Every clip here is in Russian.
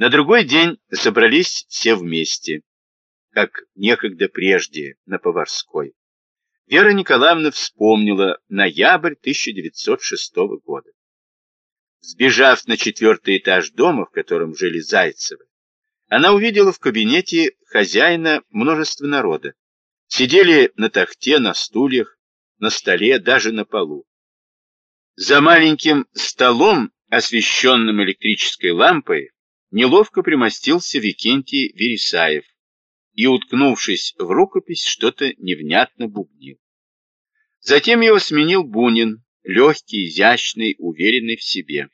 На другой день собрались все вместе, как некогда прежде на Поварской. Вера Николаевна вспомнила ноябрь 1906 года. Сбежав на четвертый этаж дома, в котором жили Зайцевы, она увидела в кабинете хозяина множество народа. Сидели на тахте, на стульях, на столе, даже на полу. За маленьким столом, освещенным электрической лампой, неловко примостился Викентий Вересаев и, уткнувшись в рукопись, что-то невнятно бубнил. Затем его сменил Бунин, легкий, изящный, уверенный в себе.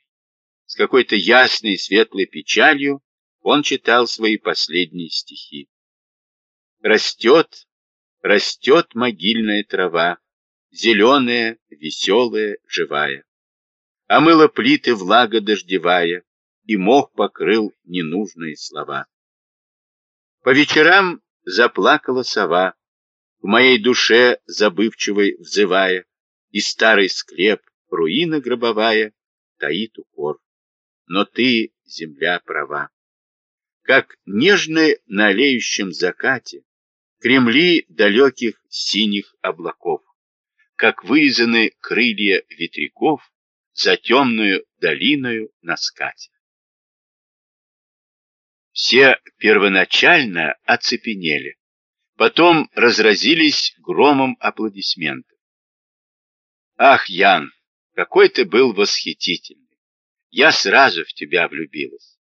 С какой-то ясной светлой печалью он читал свои последние стихи. Растет, растет могильная трава, зеленая, веселая, живая. Омыла плиты влага дождевая, и мох покрыл ненужные слова. По вечерам заплакала сова, в моей душе забывчивой взывая, и старый склеп, руина гробовая, таит укор. Но ты, земля, права. Как нежны на олеющем закате кремли далеких синих облаков, как вырезаны крылья ветряков за темную долиною на скате. Все первоначально оцепенели, потом разразились громом аплодисментов. Ах, Ян, какой ты был восхитительный! Я сразу в тебя влюбилась.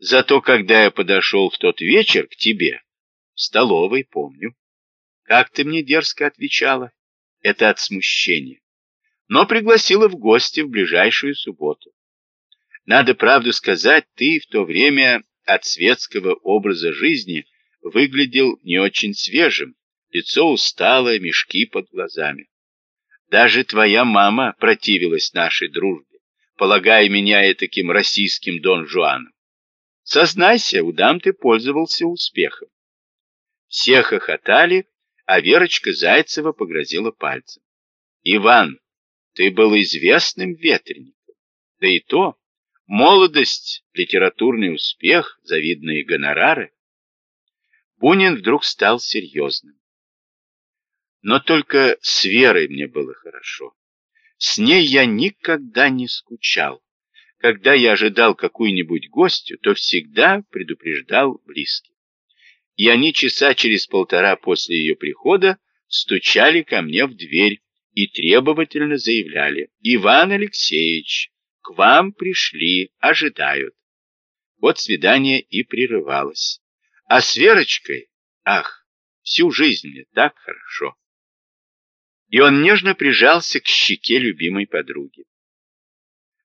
Зато когда я подошел в тот вечер к тебе, в столовой, помню, как ты мне дерзко отвечала, это от смущения, но пригласила в гости в ближайшую субботу. Надо правду сказать, ты в то время от светского образа жизни выглядел не очень свежим, лицо усталое, мешки под глазами. Даже твоя мама противилась нашей дружбе, полагая меня таким российским Дон Жуаном. Сознайся, у дам ты пользовался успехом. Все хохотали, а Верочка Зайцева погрозила пальцем. Иван, ты был известным ветреником, да и то Молодость, литературный успех, завидные гонорары. Бунин вдруг стал серьезным. Но только с Верой мне было хорошо. С ней я никогда не скучал. Когда я ожидал какую-нибудь гостью, то всегда предупреждал близких. И они часа через полтора после ее прихода стучали ко мне в дверь и требовательно заявляли «Иван Алексеевич, к вам пришли, ожидают. Вот свидание и прерывалось. А с Верочкой, ах, всю жизнь мне так хорошо. И он нежно прижался к щеке любимой подруги.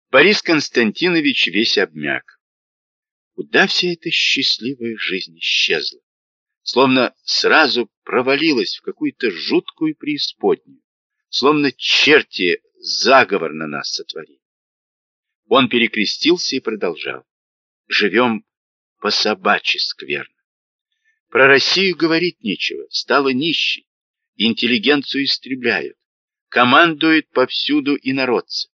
Борис Константинович весь обмяк. Куда вся эта счастливая жизнь исчезла? Словно сразу провалилась в какую-то жуткую преисподнюю. Словно черти заговор на нас сотворили. Он перекрестился и продолжал. Живем по-собачьи скверно. Про Россию говорить нечего, стала нищей, интеллигенцию истребляют, командует повсюду и народцы.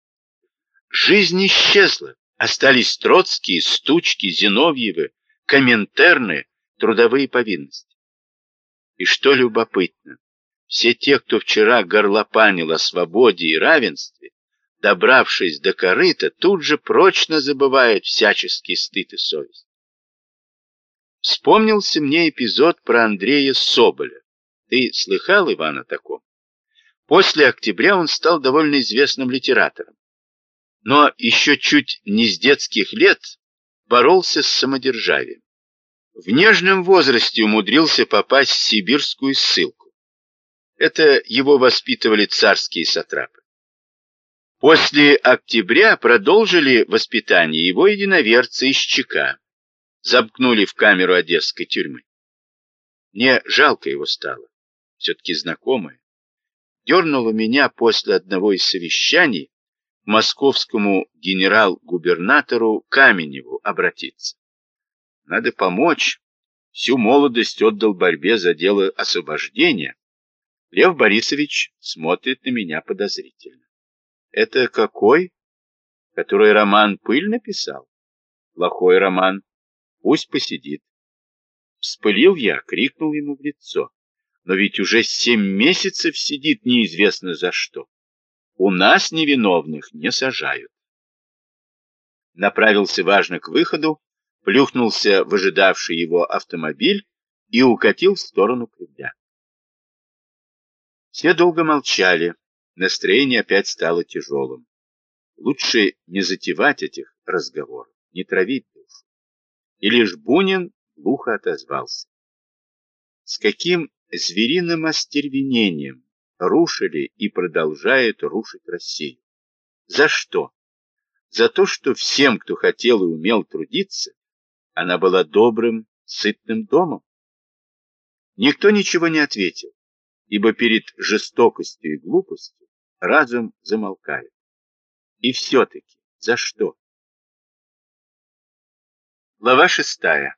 Жизнь исчезла, остались Троцкие, Стучки, Зиновьевы, Коминтерны, трудовые повинности. И что любопытно, все те, кто вчера горлопанил о свободе и равенстве, добравшись до корыта, тут же прочно забывает всяческий стыд и совесть. Вспомнился мне эпизод про Андрея Соболя. Ты слыхал, Иван, о таком? После октября он стал довольно известным литератором. Но еще чуть не с детских лет боролся с самодержавием. В нежном возрасте умудрился попасть в сибирскую ссылку. Это его воспитывали царские сатрапы. После октября продолжили воспитание его единоверцы из ЧК. Замкнули в камеру одесской тюрьмы. Мне жалко его стало, все-таки знакомое. Дернуло меня после одного из совещаний московскому генерал-губернатору Каменеву обратиться. Надо помочь. Всю молодость отдал борьбе за дело освобождения. Лев Борисович смотрит на меня подозрительно. Это какой? Который роман «Пыль» написал? Плохой роман. Пусть посидит. Вспылил я, крикнул ему в лицо. Но ведь уже семь месяцев сидит неизвестно за что. У нас невиновных не сажают. Направился важно к выходу, плюхнулся в ожидавший его автомобиль и укатил в сторону Кремля. Все долго молчали, настроение опять стало тяжелым. Лучше не затевать этих разговоров, не травить душу. И лишь Бунин глухо отозвался. С каким звериным остервенением рушили и продолжают рушить Россию? За что? За то, что всем, кто хотел и умел трудиться, она была добрым, сытным домом? Никто ничего не ответил, ибо перед жестокостью и глупостью разум замолкает. И все-таки за что? Глава шестая.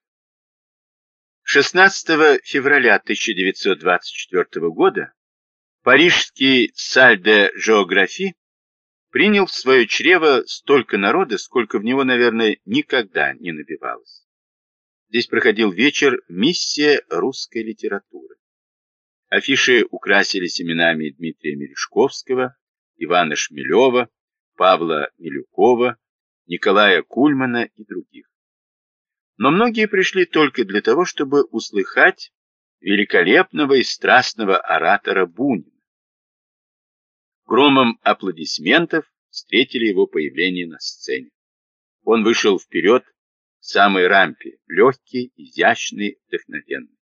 16 февраля 1924 года парижский Сальде Жеографи принял в свое чрево столько народа, сколько в него, наверное, никогда не набивалось. Здесь проходил вечер «Миссия русской литературы». Афиши украсились именами Дмитрия Мережковского, Ивана Шмелева, Павла Милюкова, Николая Кульмана и других но многие пришли только для того, чтобы услыхать великолепного и страстного оратора Бунина. Громом аплодисментов встретили его появление на сцене. Он вышел вперед в самой рампе, легкий, изящный, вдохновенный.